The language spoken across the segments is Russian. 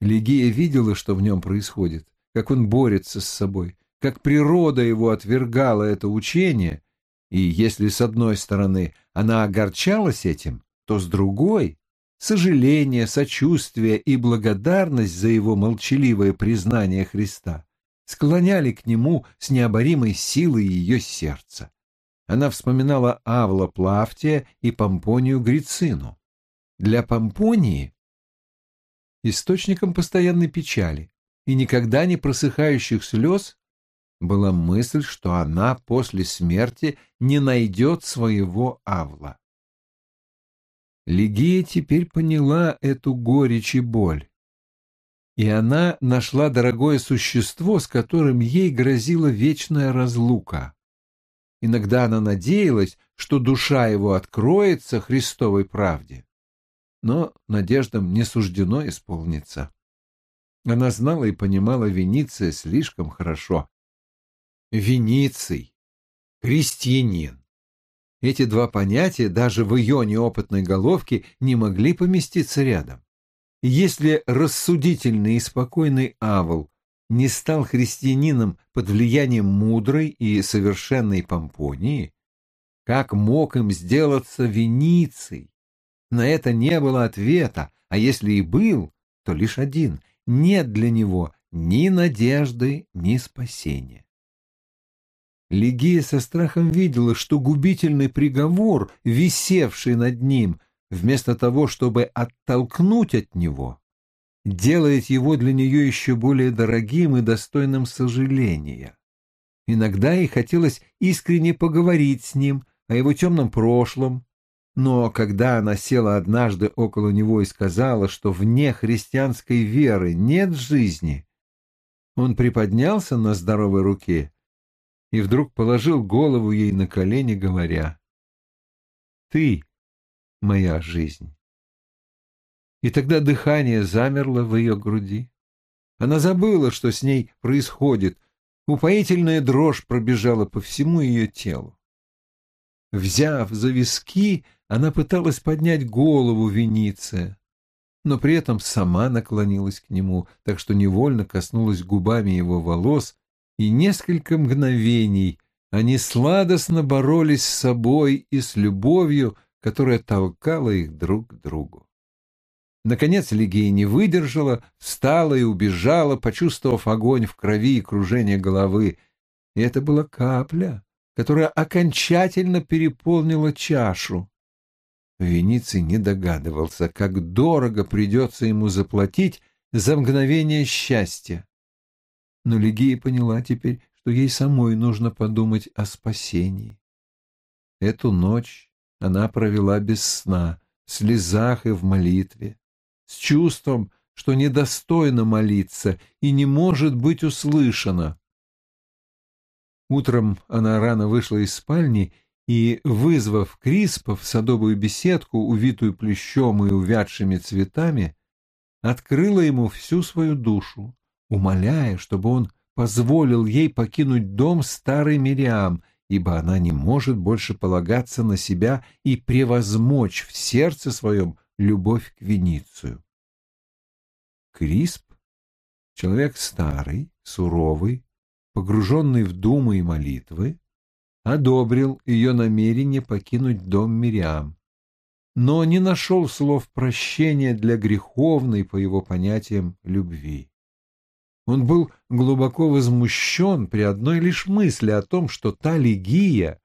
Лигия видела, что в нем происходит, как он борется с собой, как природа его отвергала это учение, и если с одной стороны она огорчалась этим, то с другой — сожаление, сочувствие и благодарность за его молчаливое признание Христа склоняли к нему с необоримой силой ее сердца. Она вспоминала Авла Плавтия и Помпонию Грицину. Для Помпонии источником постоянной печали и никогда не просыхающих слез была мысль, что она после смерти не найдет своего Авла. Лигия теперь поняла эту горечь и боль. И она нашла дорогое существо, с которым ей грозила вечная разлука. Иногда она надеялась, что душа его откроется Христовой правде. Но надеждам не суждено исполниться. Она знала и понимала Вениция слишком хорошо. Вениций, крестьянин. Эти два понятия даже в ее неопытной головке не могли поместиться рядом. Если рассудительный и спокойный Авл не стал христианином под влиянием мудрой и совершенной Помпонии, как мог им сделаться Вениций? На это не было ответа, а если и был, то лишь один. Нет для него ни надежды, ни спасения. Лигия со страхом видела, что губительный приговор, висевший над ним, вместо того, чтобы оттолкнуть от него, делает его для нее еще более дорогим и достойным сожаления. Иногда ей хотелось искренне поговорить с ним о его темном прошлом, но когда она села однажды около него и сказала, что вне христианской веры нет жизни, он приподнялся на здоровой руке и вдруг положил голову ей на колени, говоря, «Ты — моя жизнь». И тогда дыхание замерло в ее груди. Она забыла, что с ней происходит. Упоительная дрожь пробежала по всему ее телу. Взяв за виски, она пыталась поднять голову Вениция, но при этом сама наклонилась к нему, так что невольно коснулась губами его волос и несколько мгновений они сладостно боролись с собой и с любовью, которая толкала их друг к другу. Наконец Лигия не выдержала, встала и убежала, почувствовав огонь в крови и кружение головы. И это была капля, которая окончательно переполнила чашу. Вениций не догадывался, как дорого придется ему заплатить за мгновение счастья но Лигия поняла теперь, что ей самой нужно подумать о спасении. Эту ночь она провела без сна, в слезах и в молитве, с чувством, что недостойно молиться и не может быть услышана. Утром она рано вышла из спальни и, вызвав Криспа в садовую беседку, увитую плющом и увядшими цветами, открыла ему всю свою душу, умоляя, чтобы он позволил ей покинуть дом старой Мириам, ибо она не может больше полагаться на себя и превозмочь в сердце своем любовь к Веницию. Крисп, человек старый, суровый, погруженный в думы и молитвы, одобрил ее намерение покинуть дом Мириам, но не нашел слов прощения для греховной, по его понятиям, любви. Он был глубоко возмущен при одной лишь мысли о том, что та Лигия,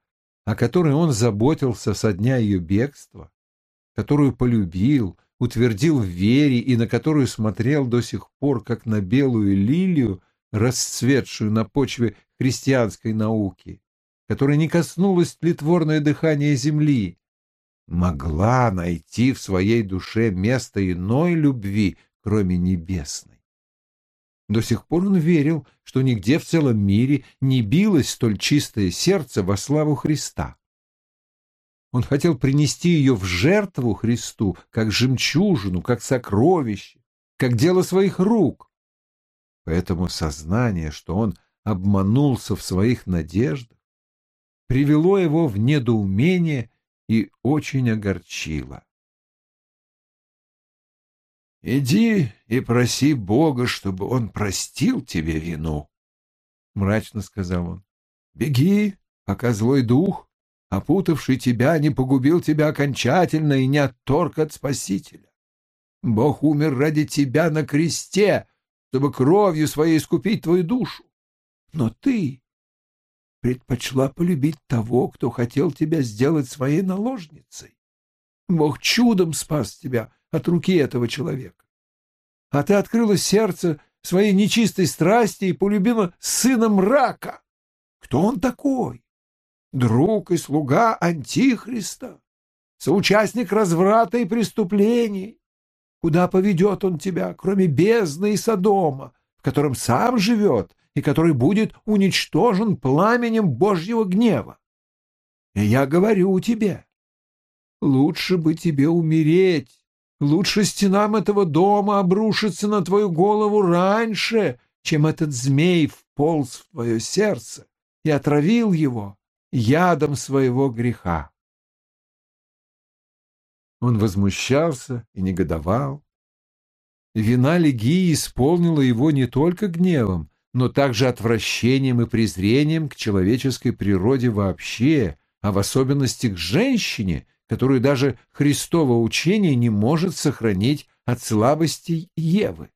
о которой он заботился со дня ее бегства, которую полюбил, утвердил в вере и на которую смотрел до сих пор как на белую лилию, расцветшую на почве христианской науки, которая не коснулась тлетворное дыхание земли, могла найти в своей душе место иной любви, кроме небесной. До сих пор он верил, что нигде в целом мире не билось столь чистое сердце во славу Христа. Он хотел принести ее в жертву Христу, как жемчужину, как сокровище, как дело своих рук. Поэтому сознание, что он обманулся в своих надеждах, привело его в недоумение и очень огорчило. Иди и проси Бога, чтобы он простил тебе вину, — мрачно сказал он. Беги, пока злой дух, опутавший тебя, не погубил тебя окончательно и не отторг от Спасителя. Бог умер ради тебя на кресте, чтобы кровью своей искупить твою душу. Но ты предпочла полюбить того, кто хотел тебя сделать своей наложницей. Бог чудом спас тебя от руки этого человека. А ты открыла сердце своей нечистой страсти и полюбила сына мрака. Кто он такой? Друг и слуга Антихриста, соучастник разврата и преступлений. Куда поведет он тебя, кроме бездны и Содома, в котором сам живет и который будет уничтожен пламенем Божьего гнева? И я говорю тебе, лучше бы тебе умереть, лучше стенам этого дома обрушиться на твою голову раньше, чем этот змей вполз в твое сердце и отравил его ядом своего греха. Он возмущался и негодовал. Вина Легии исполнила его не только гневом, но также отвращением и презрением к человеческой природе вообще, а в особенности к женщине, которую даже Христово учение не может сохранить от слабостей Евы.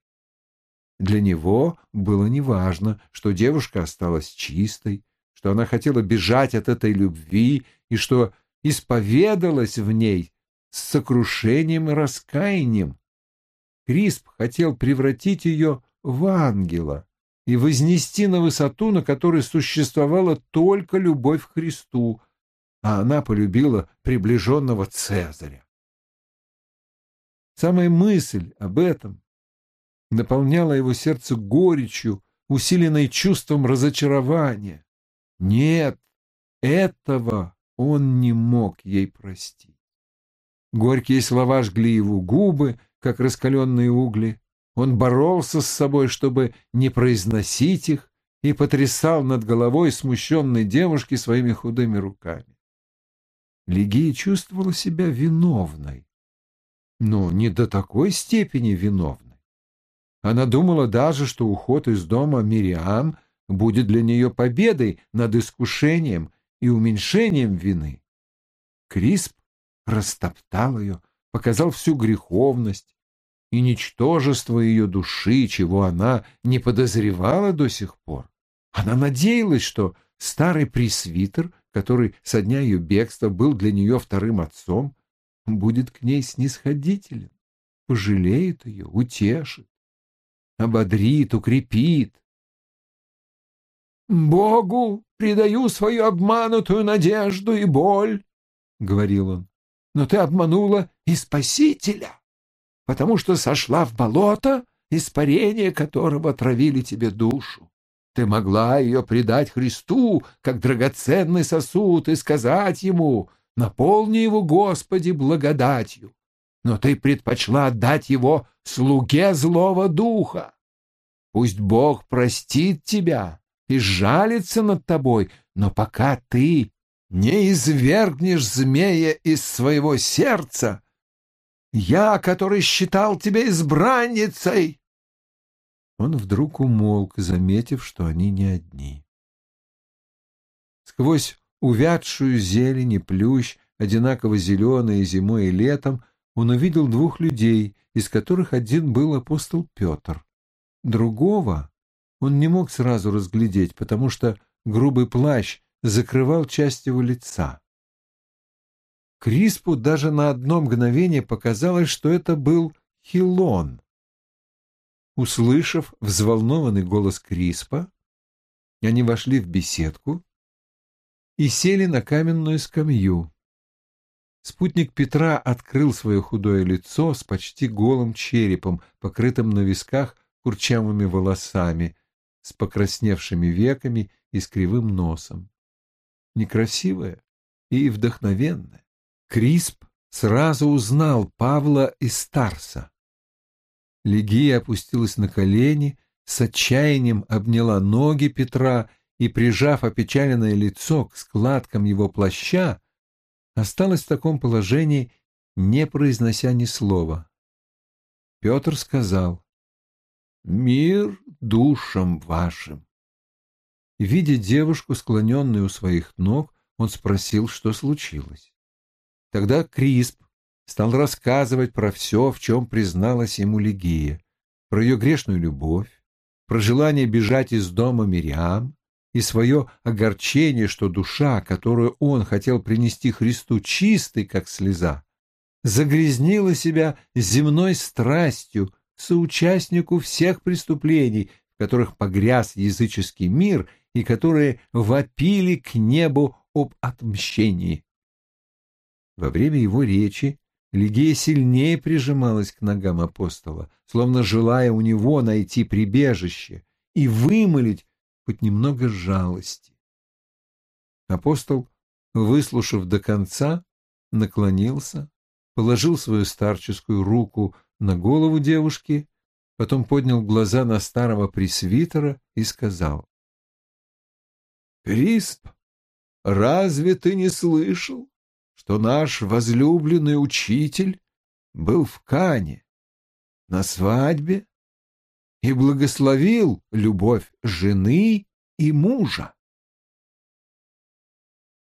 Для него было неважно, что девушка осталась чистой, что она хотела бежать от этой любви и что исповедалась в ней с сокрушением и раскаянием. Крисп хотел превратить ее в ангела и вознести на высоту, на которой существовала только любовь к Христу, а она полюбила приближенного Цезаря. Самая мысль об этом наполняла его сердце горечью, усиленной чувством разочарования. Нет, этого он не мог ей простить. Горькие слова жгли его губы, как раскаленные угли. Он боролся с собой, чтобы не произносить их, и потрясал над головой смущенной девушки своими худыми руками. Лигия чувствовала себя виновной, но не до такой степени виновной. Она думала даже, что уход из дома Мириам будет для нее победой над искушением и уменьшением вины. Крисп растоптал ее, показал всю греховность и ничтожество ее души, чего она не подозревала до сих пор. Она надеялась, что старый пресвитер, который со дня ее бегства был для нее вторым отцом, будет к ней снисходителен, пожалеет ее, утешит, ободрит, укрепит. «Богу предаю свою обманутую надежду и боль», — говорил он, — «но ты обманула и Спасителя, потому что сошла в болото, испарение которого травили тебе душу. Ты могла ее предать Христу, как драгоценный сосуд, и сказать ему, наполни его, Господи, благодатью, но ты предпочла отдать его слуге злого духа. Пусть Бог простит тебя, и жалится над тобой, но пока ты не извергнешь змея из своего сердца, я, который считал тебя избранницей. Он вдруг умолк, заметив, что они не одни. Сквозь увядшую зелень и плющ, одинаково зеленые зимой и летом, он увидел двух людей, из которых один был апостол Петр. Другого он не мог сразу разглядеть, потому что грубый плащ закрывал часть его лица. Криспу даже на одно мгновение показалось, что это был Хилон. Услышав взволнованный голос Криспа, они вошли в беседку и сели на каменную скамью. Спутник Петра открыл свое худое лицо с почти голым черепом, покрытым на висках курчавыми волосами, с покрасневшими веками и с кривым носом. Некрасивая и вдохновенная. Крисп сразу узнал Павла из Старса. Легия опустилась на колени, с отчаянием обняла ноги Петра и, прижав опечаленное лицо к складкам его плаща, осталась в таком положении, не произнося ни слова. Петр сказал, «Мир душам вашим». Видя девушку, склоненную у своих ног, он спросил, что случилось. Тогда Крисп стал рассказывать про все, в чем призналась ему Лигия, про ее грешную любовь, про желание бежать из дома Мириам и свое огорчение, что душа, которую он хотел принести Христу чистой, как слеза, загрязнила себя земной страстью соучастнику всех преступлений, в которых погряз языческий мир и которые вопили к небу об отмщении. Во время его речи Лигия сильнее прижималась к ногам апостола, словно желая у него найти прибежище и вымолить хоть немного жалости. Апостол, выслушав до конца, наклонился, положил свою старческую руку на голову девушки, потом поднял глаза на старого пресвитера и сказал. «Крисп, разве ты не слышал, что наш возлюбленный учитель был в Кане, на свадьбе, и благословил любовь жены и мужа.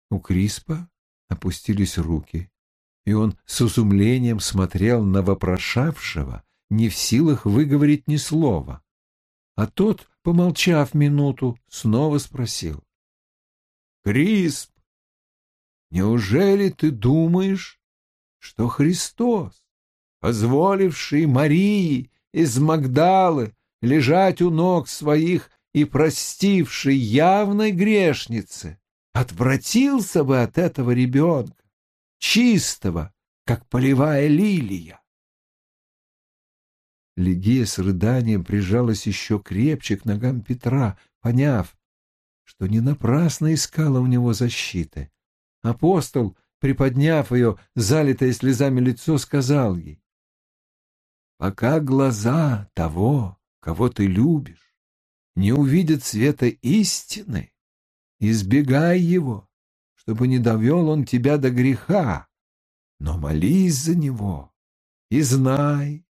У Криспа опустились руки, и он с изумлением смотрел на вопрошавшего, не в силах выговорить ни слова. А тот, помолчав минуту, снова спросил. — Крисп, неужели ты думаешь, что Христос, позволивший Марии из Магдалы лежать у ног своих и простивший явной грешнице, отвратился бы от этого ребенка, чистого, как полевая лилия. Лигия с рыданием прижалась еще крепче к ногам Петра, поняв, что не напрасно искала у него защиты. Апостол, приподняв ее, залитое слезами лицо, сказал ей, «Пока глаза того, кого ты любишь, не увидят света истины, избегай его, чтобы не довел он тебя до греха, но молись за него и знай,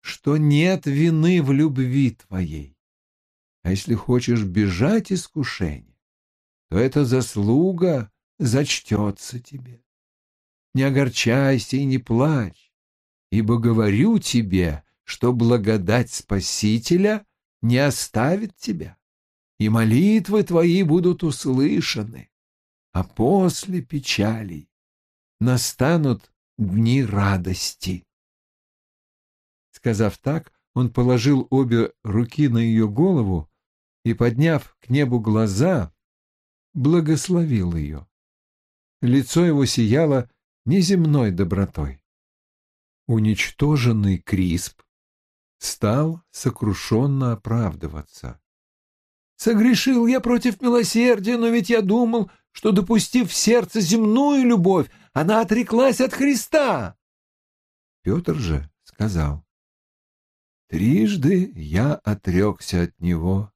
что нет вины в любви твоей. А если хочешь бежать искушения, то эта заслуга зачтется тебе. Не огорчайся и не плачь, ибо говорю тебе, что благодать Спасителя не оставит тебя, и молитвы твои будут услышаны, а после печалей настанут дни радости. Сказав так, он положил обе руки на ее голову и, подняв к небу глаза, благословил ее. Лицо его сияло неземной добротой. Уничтоженный Крисп стал сокрушенно оправдываться. «Согрешил я против милосердия, но ведь я думал, что, допустив в сердце земную любовь, она отреклась от Христа!» Петр же сказал, «Трижды я отрекся от него,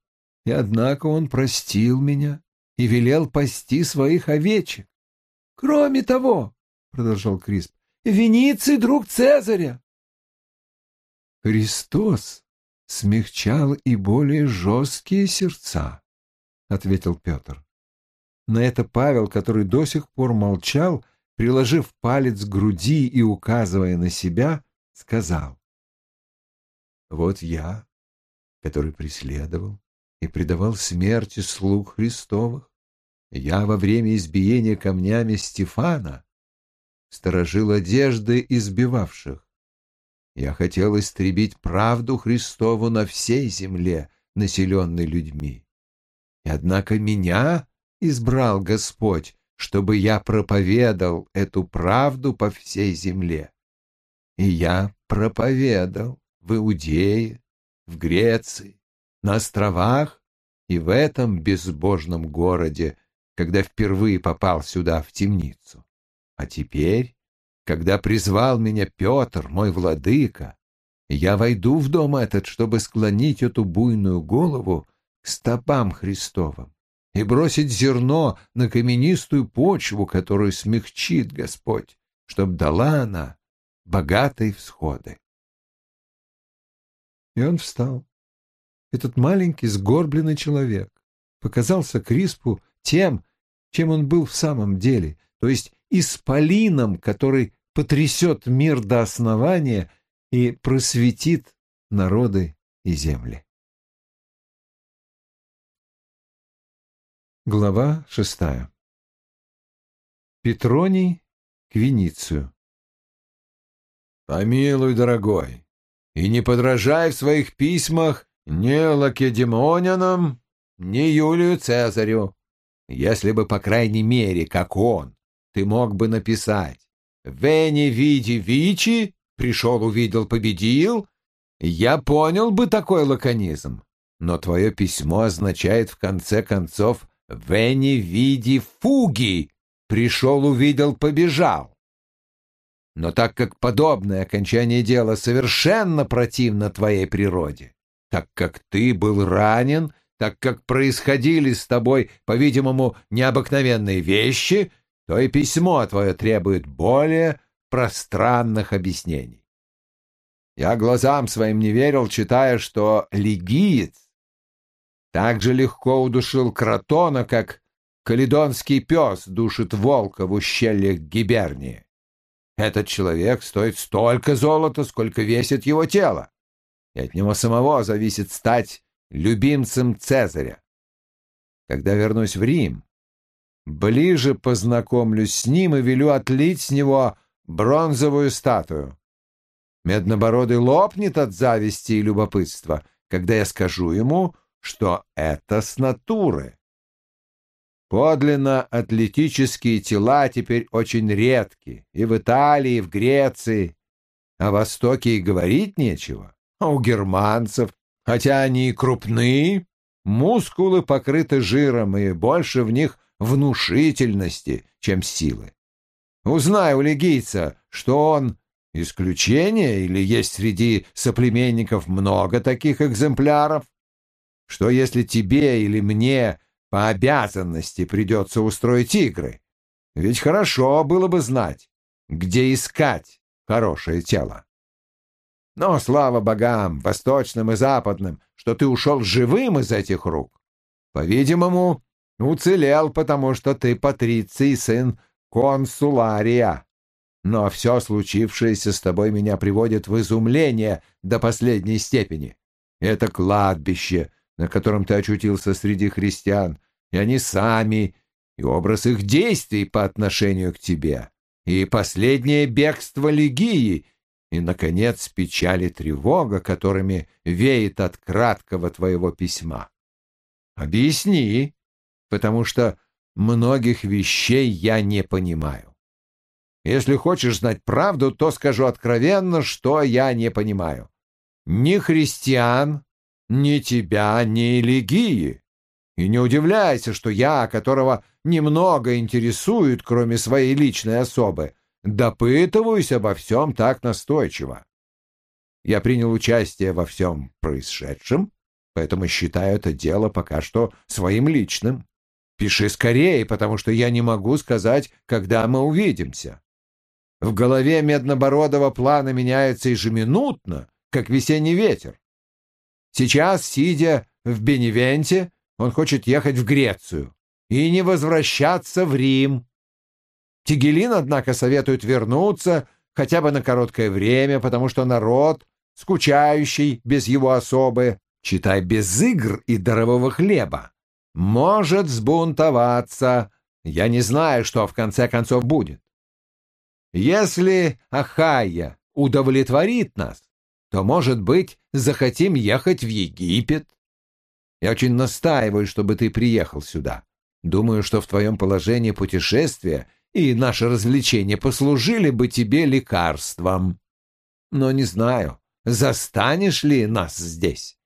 и однако он простил меня и велел пасти своих овечек. Кроме того, — продолжал Крисп, — Вениций друг Цезаря, Христос смягчал и более жесткие сердца, — ответил Петр. На это Павел, который до сих пор молчал, приложив палец к груди и указывая на себя, сказал. «Вот я, который преследовал и предавал смерти слуг Христовых, я во время избиения камнями Стефана сторожил одежды избивавших, я хотел истребить правду Христову на всей земле, населенной людьми. И однако меня избрал Господь, чтобы я проповедал эту правду по всей земле. И я проповедал в Иудее, в Греции, на островах и в этом безбожном городе, когда впервые попал сюда в темницу. А теперь когда призвал меня Петр, мой владыка, я войду в дом этот, чтобы склонить эту буйную голову к стопам Христовым и бросить зерно на каменистую почву, которую смягчит Господь, чтоб дала она богатые всходы. И он встал. Этот маленький сгорбленный человек показался Криспу тем, чем он был в самом деле, то есть исполином, который потрясет мир до основания и просветит народы и земли. Глава шестая Петроний к Веницию «Помилуй, дорогой, и не подражай в своих письмах ни Лакедемонянам, ни Юлию Цезарю. Если бы, по крайней мере, как он, ты мог бы написать «Вени види вичи», «Пришел, увидел, победил», я понял бы такой лаконизм. Но твое письмо означает в конце концов «Вени види фуги», «Пришел, увидел, побежал». Но так как подобное окончание дела совершенно противно твоей природе, так как ты был ранен, так как происходили с тобой, по-видимому, необыкновенные вещи, то и письмо твое требует более пространных объяснений. Я глазам своим не верил, читая, что лигиец так же легко удушил кротона, как каледонский пес душит волка в ущельях Гибернии. Этот человек стоит столько золота, сколько весит его тело, и от него самого зависит стать любимцем Цезаря. Когда вернусь в Рим, ближе познакомлюсь с ним и велю отлить с него бронзовую статую. Меднобородый лопнет от зависти и любопытства, когда я скажу ему, что это с натуры. Подлинно атлетические тела теперь очень редки и в Италии, и в Греции, а Востоке и говорить нечего. А у германцев, хотя они и крупные, мускулы покрыты жиром, и больше в них внушительности, чем силы. Узнай у легийца, что он исключение или есть среди соплеменников много таких экземпляров, что если тебе или мне по обязанности придется устроить игры. Ведь хорошо было бы знать, где искать хорошее тело. Но слава богам, восточным и западным, что ты ушел живым из этих рук. По-видимому, уцелел, потому что ты патриций сын консулария. Но все случившееся с тобой меня приводит в изумление до последней степени. Это кладбище, на котором ты очутился среди христиан, и они сами, и образ их действий по отношению к тебе, и последнее бегство Легии, и, наконец, печаль и тревога, которыми веет от краткого твоего письма. Объясни, потому что многих вещей я не понимаю. Если хочешь знать правду, то скажу откровенно, что я не понимаю. Ни христиан, ни тебя, ни Легии. И не удивляйся, что я, которого немного интересует, кроме своей личной особы, допытываюсь обо всем так настойчиво. Я принял участие во всем происшедшем, поэтому считаю это дело пока что своим личным. Пиши скорее, потому что я не могу сказать, когда мы увидимся. В голове Меднобородова планы меняются ежеминутно, как весенний ветер. Сейчас, сидя в Беневенте, он хочет ехать в Грецию и не возвращаться в Рим. Тигелин, однако, советует вернуться хотя бы на короткое время, потому что народ, скучающий без его особы, читай без игр и дарового хлеба, может сбунтоваться. Я не знаю, что в конце концов будет. Если Ахайя удовлетворит нас, то, может быть, захотим ехать в Египет. Я очень настаиваю, чтобы ты приехал сюда. Думаю, что в твоем положении путешествия и наше развлечение послужили бы тебе лекарством. Но не знаю, застанешь ли нас здесь.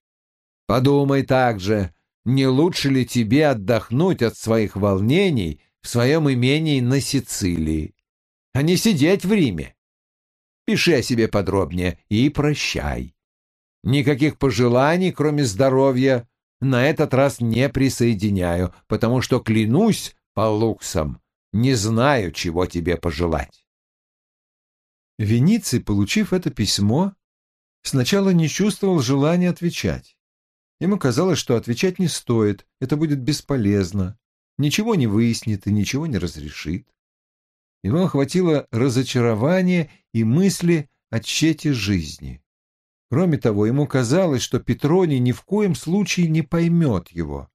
Подумай также, не лучше ли тебе отдохнуть от своих волнений в своем имении на Сицилии, а не сидеть в Риме. Пиши о себе подробнее и прощай. Никаких пожеланий, кроме здоровья, на этот раз не присоединяю, потому что клянусь по луксам, не знаю, чего тебе пожелать. Вениций, получив это письмо, Сначала не чувствовал желания отвечать. Ему казалось, что отвечать не стоит, это будет бесполезно, ничего не выяснит и ничего не разрешит. Его охватило разочарование и мысли о тщете жизни. Кроме того, ему казалось, что Петроний ни в коем случае не поймет его,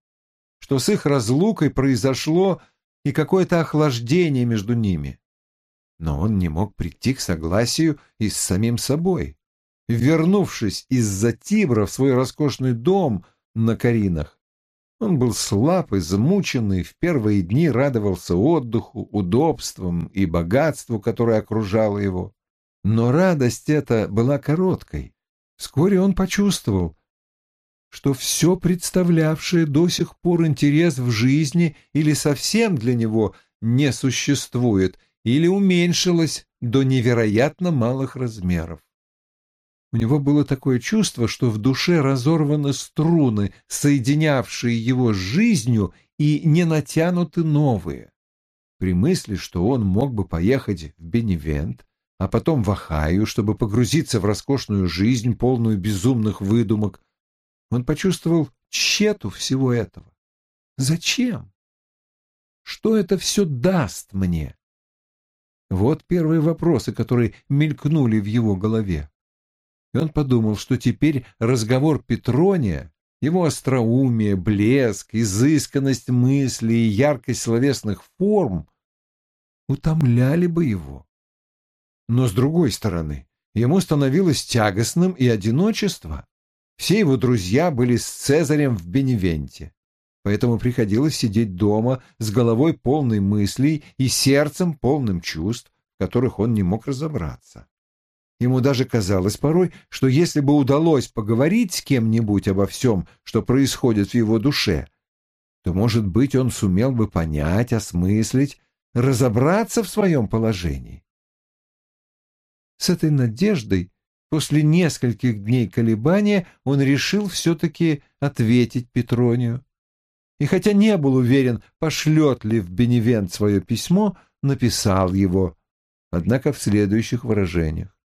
что с их разлукой произошло и какое-то охлаждение между ними. Но он не мог прийти к согласию и с самим собой. Вернувшись из-за Тибра в свой роскошный дом на Каринах, он был слаб и замученный, в первые дни радовался отдыху, удобствам и богатству, которое окружало его. Но радость эта была короткой. Вскоре он почувствовал, что все представлявшее до сих пор интерес в жизни или совсем для него не существует, или уменьшилось до невероятно малых размеров. У него было такое чувство, что в душе разорваны струны, соединявшие его с жизнью, и не натянуты новые. При мысли, что он мог бы поехать в Беневент, а потом в Ахаю, чтобы погрузиться в роскошную жизнь, полную безумных выдумок, он почувствовал тщету всего этого. Зачем? Что это все даст мне? Вот первые вопросы, которые мелькнули в его голове. И он подумал, что теперь разговор Петрония, его остроумие, блеск, изысканность мысли и яркость словесных форм утомляли бы его. Но, с другой стороны, ему становилось тягостным и одиночество. Все его друзья были с Цезарем в Беневенте, поэтому приходилось сидеть дома с головой полной мыслей и сердцем полным чувств, в которых он не мог разобраться. Ему даже казалось порой, что если бы удалось поговорить с кем-нибудь обо всем, что происходит в его душе, то, может быть, он сумел бы понять, осмыслить, разобраться в своем положении. С этой надеждой после нескольких дней колебания он решил все-таки ответить Петронию. И хотя не был уверен, пошлет ли в Беневент свое письмо, написал его, однако в следующих выражениях.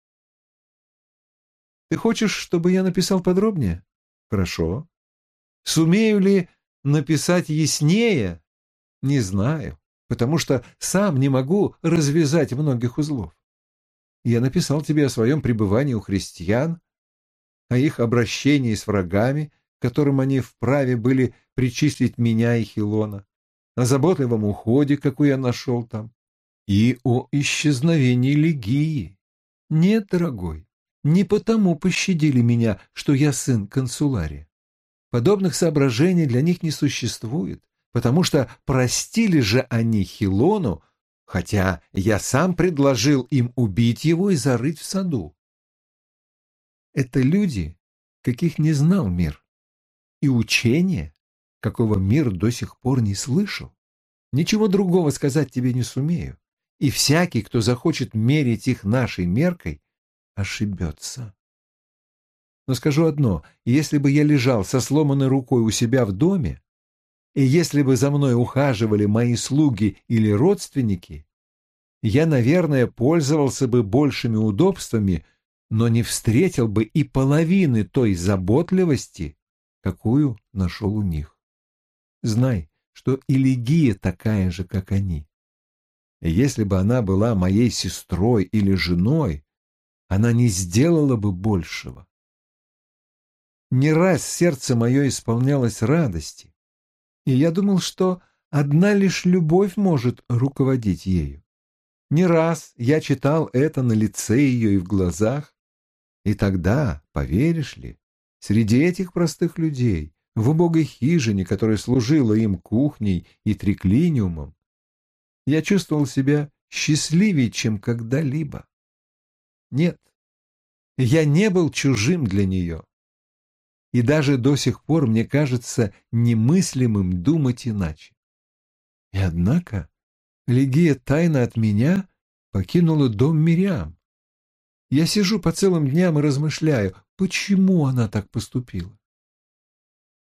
Ты хочешь, чтобы я написал подробнее? Хорошо. Сумею ли написать яснее? Не знаю, потому что сам не могу развязать многих узлов. Я написал тебе о своем пребывании у христиан, о их обращении с врагами, которым они вправе были причислить меня и Хилона, о заботливом уходе, какой я нашел там, и о исчезновении Легии. Нет, дорогой, не потому пощадили меня, что я сын консулария. Подобных соображений для них не существует, потому что простили же они Хилону, хотя я сам предложил им убить его и зарыть в саду. Это люди, каких не знал мир, и учение, какого мир до сих пор не слышал. Ничего другого сказать тебе не сумею, и всякий, кто захочет мерить их нашей меркой, ошибется. Но скажу одно, если бы я лежал со сломанной рукой у себя в доме, и если бы за мной ухаживали мои слуги или родственники, я, наверное, пользовался бы большими удобствами, но не встретил бы и половины той заботливости, какую нашел у них. Знай, что и Легия такая же, как они. Если бы она была моей сестрой или женой, она не сделала бы большего. Не раз сердце мое исполнялось радости, и я думал, что одна лишь любовь может руководить ею. Не раз я читал это на лице ее и в глазах, и тогда, поверишь ли, среди этих простых людей, в убогой хижине, которая служила им кухней и триклиниумом, я чувствовал себя счастливее, чем когда-либо. Нет, я не был чужим для нее. И даже до сих пор мне кажется немыслимым думать иначе. И однако Легия тайно от меня покинула дом Мириам. Я сижу по целым дням и размышляю, почему она так поступила.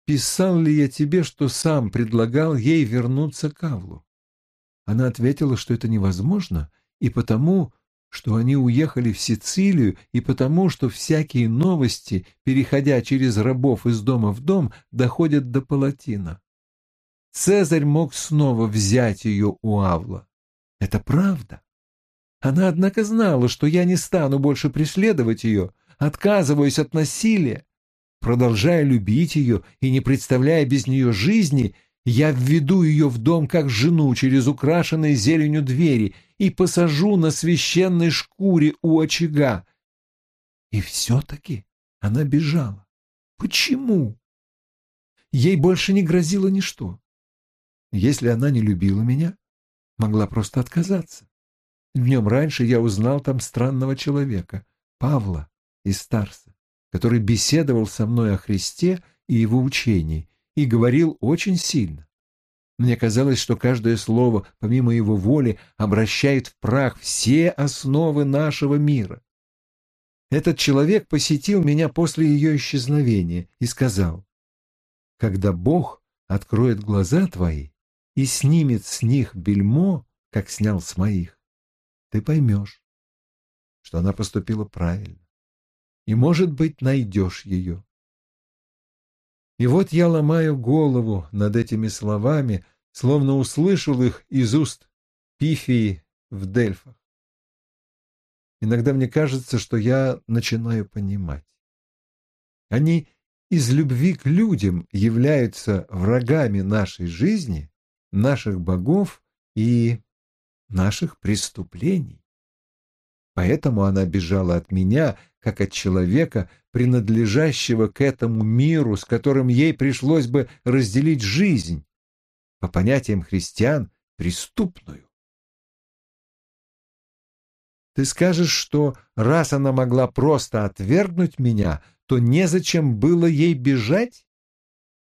Писал ли я тебе, что сам предлагал ей вернуться к Авлу? Она ответила, что это невозможно, и потому что они уехали в Сицилию и потому, что всякие новости, переходя через рабов из дома в дом, доходят до Палатина. Цезарь мог снова взять ее у Авла. Это правда. Она, однако, знала, что я не стану больше преследовать ее, отказываюсь от насилия. Продолжая любить ее и не представляя без нее жизни, я введу ее в дом как жену через украшенные зеленью двери и посажу на священной шкуре у очага. И все-таки она бежала. Почему? Ей больше не грозило ничто. Если она не любила меня, могла просто отказаться. Днем раньше я узнал там странного человека, Павла из Старса, который беседовал со мной о Христе и его учении, и говорил очень сильно. Мне казалось, что каждое слово, помимо его воли, обращает в прах все основы нашего мира. Этот человек посетил меня после ее исчезновения и сказал, «Когда Бог откроет глаза твои и снимет с них бельмо, как снял с моих, ты поймешь, что она поступила правильно, и, может быть, найдешь ее. И вот я ломаю голову над этими словами, словно услышал их из уст Пифии в Дельфах. Иногда мне кажется, что я начинаю понимать. Они из любви к людям являются врагами нашей жизни, наших богов и наших преступлений. Поэтому она бежала от меня, как от человека, принадлежащего к этому миру, с которым ей пришлось бы разделить жизнь, по понятиям христиан, преступную. Ты скажешь, что раз она могла просто отвергнуть меня, то незачем было ей бежать?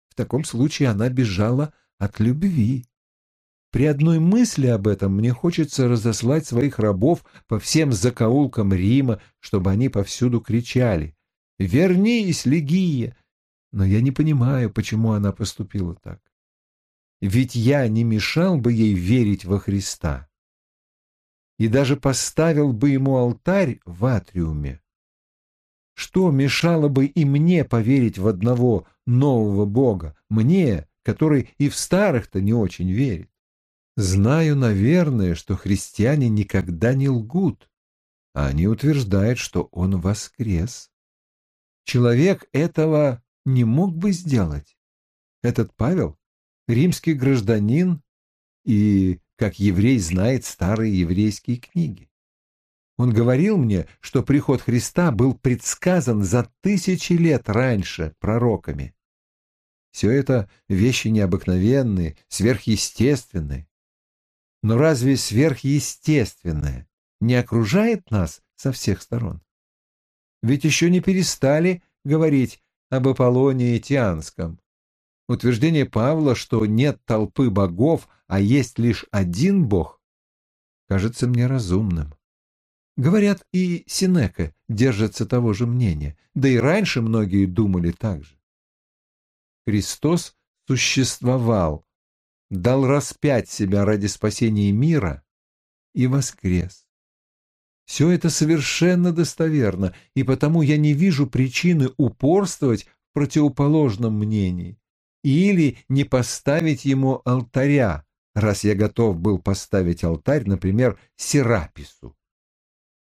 В таком случае она бежала от любви. При одной мысли об этом мне хочется разослать своих рабов по всем закоулкам Рима, чтобы они повсюду кричали «Вернись, Легия!» Но я не понимаю, почему она поступила так. Ведь я не мешал бы ей верить во Христа и даже поставил бы ему алтарь в атриуме. Что мешало бы и мне поверить в одного нового Бога, мне, который и в старых-то не очень верит? Знаю, наверное, что христиане никогда не лгут, а они утверждают, что он воскрес. Человек этого не мог бы сделать. Этот Павел — римский гражданин и, как еврей, знает старые еврейские книги. Он говорил мне, что приход Христа был предсказан за тысячи лет раньше пророками. Все это вещи необыкновенные, сверхъестественные. Но разве сверхъестественное не окружает нас со всех сторон? Ведь еще не перестали говорить об Аполлонии Тианском. Утверждение Павла, что нет толпы богов, а есть лишь один бог, кажется мне разумным. Говорят, и Синека держится того же мнения, да и раньше многие думали так же. Христос существовал дал распять себя ради спасения мира и воскрес. Все это совершенно достоверно, и потому я не вижу причины упорствовать в противоположном мнении или не поставить ему алтаря, раз я готов был поставить алтарь, например, Серапису.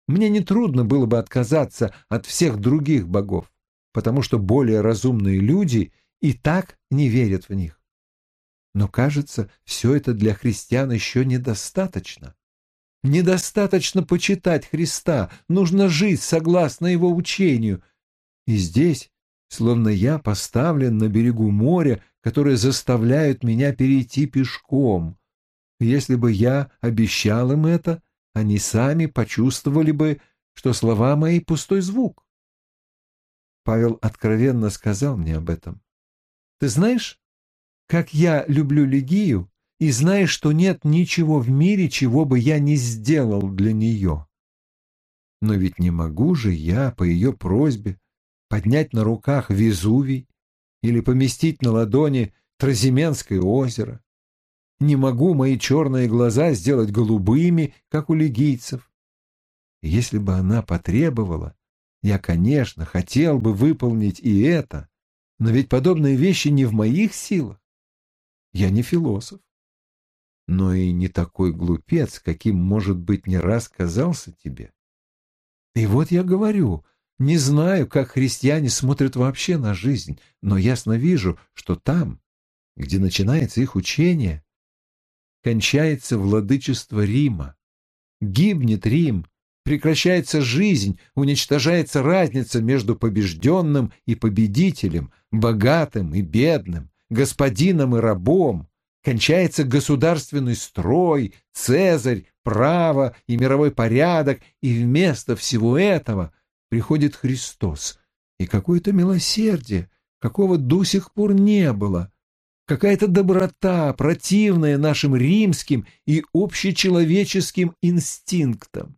Мне нетрудно было бы отказаться от всех других богов, потому что более разумные люди и так не верят в них. Но, кажется, все это для христиан еще недостаточно. Недостаточно почитать Христа, нужно жить согласно Его учению. И здесь, словно я поставлен на берегу моря, которое заставляют меня перейти пешком. Если бы я обещал им это, они сами почувствовали бы, что слова мои — пустой звук. Павел откровенно сказал мне об этом. Ты знаешь, как я люблю Легию, и знаешь, что нет ничего в мире, чего бы я не сделал для нее. Но ведь не могу же я, по ее просьбе, поднять на руках Везувий или поместить на ладони Тразименское озеро. Не могу мои черные глаза сделать голубыми, как у легийцев. Если бы она потребовала, я, конечно, хотел бы выполнить и это, но ведь подобные вещи не в моих силах. Я не философ, но и не такой глупец, каким, может быть, не раз казался тебе. И вот я говорю, не знаю, как христиане смотрят вообще на жизнь, но ясно вижу, что там, где начинается их учение, кончается владычество Рима. Гибнет Рим, прекращается жизнь, уничтожается разница между побежденным и победителем, богатым и бедным, господином и рабом, кончается государственный строй, цезарь, право и мировой порядок, и вместо всего этого приходит Христос и какое-то милосердие, какого до сих пор не было, какая-то доброта, противная нашим римским и общечеловеческим инстинктам.